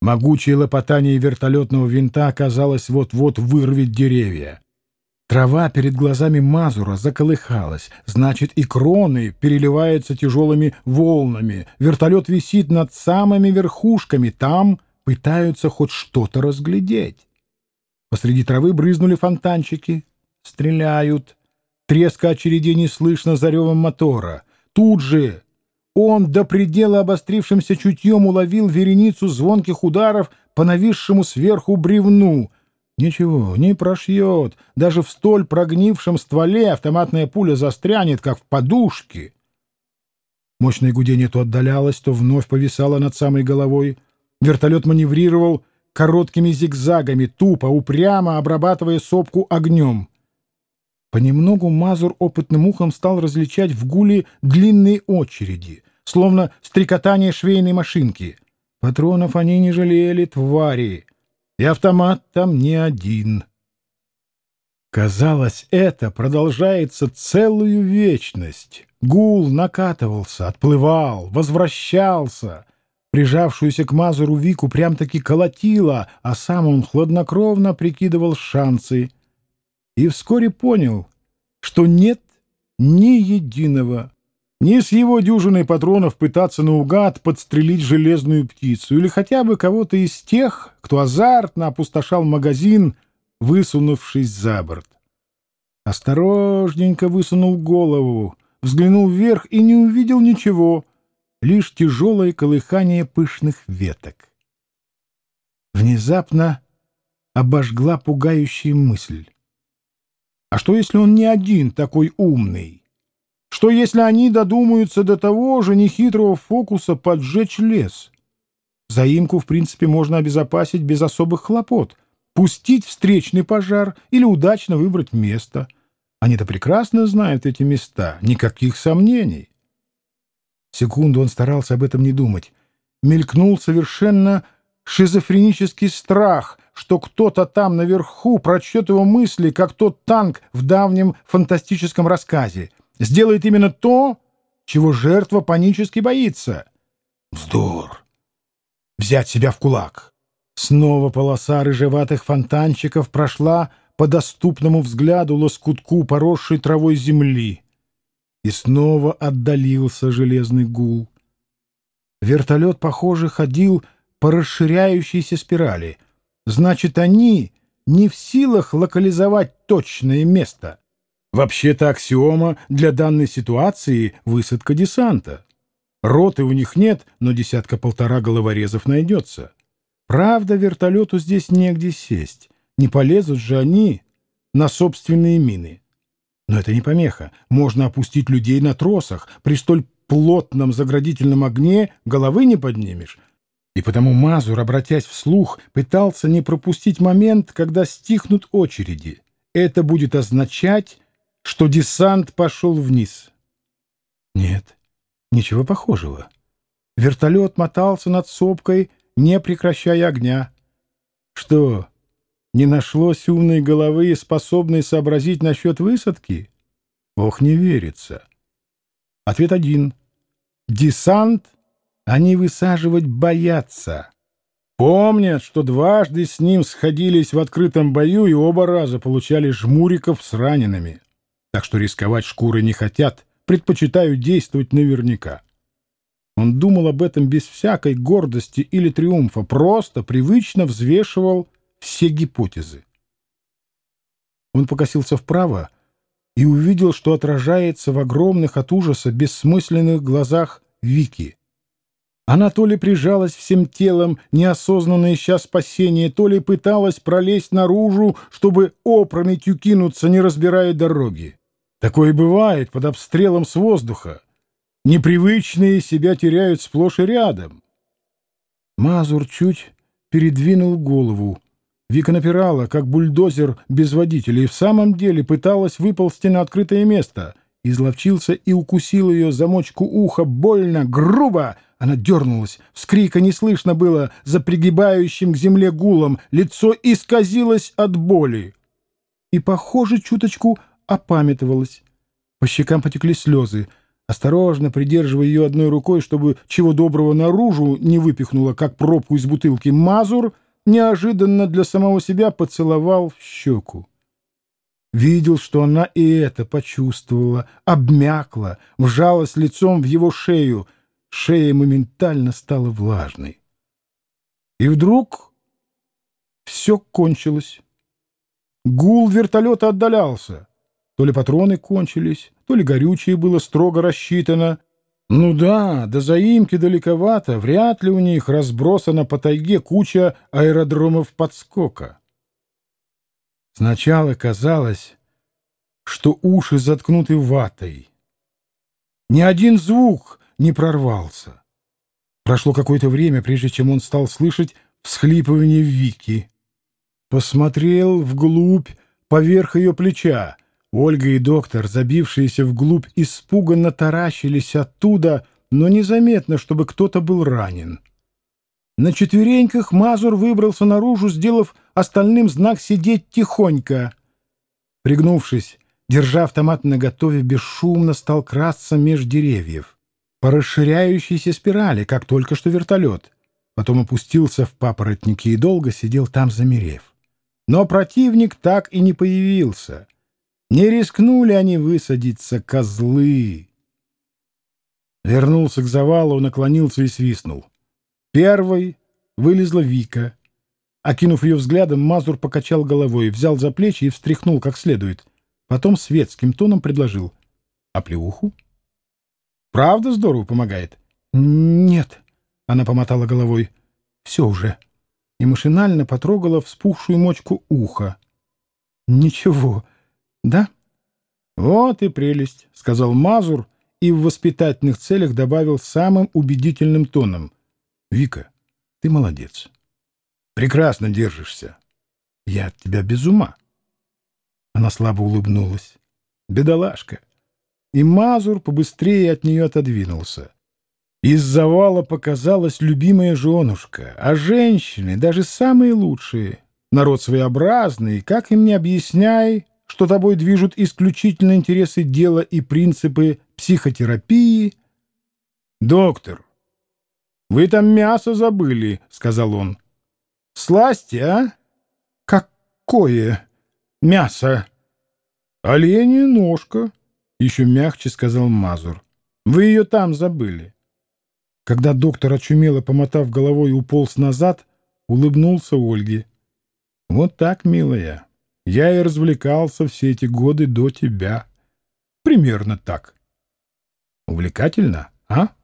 Могучее лопотание вертолетного винта, казалось, вот-вот вырвет деревья. Трава перед глазами Мазура заколыхалась, значит, и кроны переливаются тяжелыми волнами. Вертолет висит над самыми верхушками, там пытаются хоть что-то разглядеть. Посреди травы брызнули фонтанчики, стреляют. Треска очередей не слышно за ревом мотора. Тут же он до предела обострившимся чутьем уловил вереницу звонких ударов по нависшему сверху бревну. Ничего, не прошьет. Даже в столь прогнившем стволе автоматная пуля застрянет, как в подушке. Мощное гудение то отдалялось, то вновь повисало над самой головой. Вертолет маневрировал короткими зигзагами, тупо, упрямо обрабатывая сопку огнем. Понемногу Мазур опытным ухом стал различать в гуле длинные очереди, словно стрекотание швейной машинки. Патронов они не жалели, твари, и автомат там не один. Казалось, это продолжается целую вечность. Гул накатывался, отплывал, возвращался. Прижавшуюся к Мазуру Вику прям-таки колотило, а сам он хладнокровно прикидывал шансы. И вскоре понял, что нет ни единого ни с его дюжиной патронов пытаться наугад подстрелить железную птицу или хотя бы кого-то из тех, кто азартно опустошал магазин, высунувшись за борт. Осторожненько высунул голову, взглянул вверх и не увидел ничего, лишь тяжелое колыхание пышных веток. Внезапно обожгла пугающая мысль. А что, если он не один такой умный? Что если они додумаются до того же нехитрого фокуса поджечь лес? Заимку, в принципе, можно обезопасить без особых хлопот. Пустить встречный пожар или удачно выбрать место. Они-то прекрасно знают эти места, никаких сомнений. Секунду он старался об этом не думать. Мелькнул совершенно шизофренический страх, что кто-то там наверху прочтет его мысли, как тот танк в давнем фантастическом рассказе — сделает именно то, чего жертва панически боится. Вздор! Взять себя в кулак. Снова полоса рыжеватых фонтанчиков прошла по доступному взгляду лоскутку поросшей травой земли. И снова отдалился железный гул. Вертолет, похоже, ходил по расширяющейся спирали. Значит, они не в силах локализовать точное место. Вообще-то аксиома для данной ситуации — высадка десанта. Роты у них нет, но десятка-полтора головорезов найдется. Правда, вертолету здесь негде сесть. Не полезут же они на собственные мины. Но это не помеха. Можно опустить людей на тросах. При столь плотном заградительном огне головы не поднимешь. И потому Мазур, обратясь вслух, пытался не пропустить момент, когда стихнут очереди. Это будет означать что десант пошел вниз. Нет, ничего похожего. Вертолет мотался над сопкой, не прекращая огня. Что, не нашлось умной головы, способной сообразить насчет высадки? Ох, не верится. Ответ один. Десант они высаживать боятся. Помнят, что дважды с ним сходились в открытом бою и оба раза получали жмуриков с ранеными так что рисковать шкурой не хотят, предпочитают действовать наверняка. Он думал об этом без всякой гордости или триумфа, просто привычно взвешивал все гипотезы. Он покосился вправо и увидел, что отражается в огромных от ужаса бессмысленных глазах Вики. Она то ли прижалась всем телом, неосознанно ища спасения, то ли пыталась пролезть наружу, чтобы опрометью кинуться, не разбирая дороги. Такое бывает под обстрелом с воздуха. Непривычные себя теряют сплошь и рядом. Мазур чуть передвинул голову. Вика напирала, как бульдозер без водителя, и в самом деле пыталась выползти на открытое место. Изловчился и укусил ее замочку уха больно, грубо. Она дернулась. Вскрика не слышно было за пригибающим к земле гулом. Лицо исказилось от боли. И, похоже, чуточку опамятовалась. По щекам потекли слезы. осторожно придерживая ее одной рукой, чтобы чего доброго наружу не выпихнула, как пробку из бутылки, Мазур неожиданно для самого себя поцеловал в щеку. Видел, что она и это почувствовала, обмякла, вжалась лицом в его шею. Шея моментально стала влажной. И вдруг все кончилось. Гул вертолета отдалялся. То ли патроны кончились, то ли горючее было строго рассчитано. Ну да, до заимки далековато, вряд ли у них разбросана по тайге куча аэродромов подскока. Сначала казалось, что уши заткнуты ватой. Ни один звук не прорвался. Прошло какое-то время, прежде чем он стал слышать всхлипывание Вики. Посмотрел вглубь, поверх ее плеча. Ольга и доктор, забившиеся вглубь, испуганно таращились оттуда, но незаметно, чтобы кто-то был ранен. На четвереньках Мазур выбрался наружу, сделав остальным знак сидеть тихонько. Пригнувшись, держа автомат наготове, бесшумно стал красться меж деревьев. По расширяющейся спирали, как только что вертолет. Потом опустился в папоротники и долго сидел там, замерев. Но противник так и не появился. Не рискнули они высадиться, козлы. Вернулся к завалу, наклонился и свистнул. Первой вылезла Вика. Окинув ее взглядом, Мазур покачал головой, взял за плечи и встряхнул как следует. Потом светским тоном предложил. — А плеуху? — Правда здорово помогает? — Нет, — она помотала головой. — Все уже. — и машинально потрогала вспухшую мочку уха. «Ничего, да?» «Вот и прелесть», — сказал Мазур и в воспитательных целях добавил самым убедительным тоном. «Вика, ты молодец. Прекрасно держишься. Я от тебя без ума». Она слабо улыбнулась. «Бедолашка». И Мазур побыстрее от нее отодвинулся. Из завала показалась любимая женушка, а женщины, даже самые лучшие, народ своеобразный, как им не объясняй, что тобой движут исключительно интересы дела и принципы психотерапии. «Доктор, вы там мясо забыли», — сказал он. «Сласти, а?» «Какое мясо?» «Оленья ножка», — еще мягче сказал Мазур. «Вы ее там забыли». Когда доктор, очумело помотав головой, уполз назад, улыбнулся Ольге. «Вот так, милая, я и развлекался все эти годы до тебя. Примерно так. Увлекательно, а?»